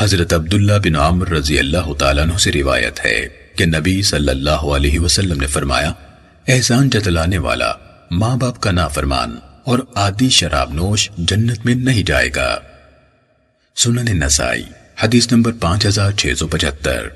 حضرت عبداللہ بن عامر رضی اللہ تعالیٰ عنہ سے روایت ہے کہ نبی صلی اللہ علیہ وسلم نے فرمایا، احسان جتلانے والا ماں باپ کا نافرمان اور عادی شراب نوش جنت میں نہیں جائے گا۔ سنن نسائی، حدیث نمبر پانچ ہزار چھ سو پچہتر۔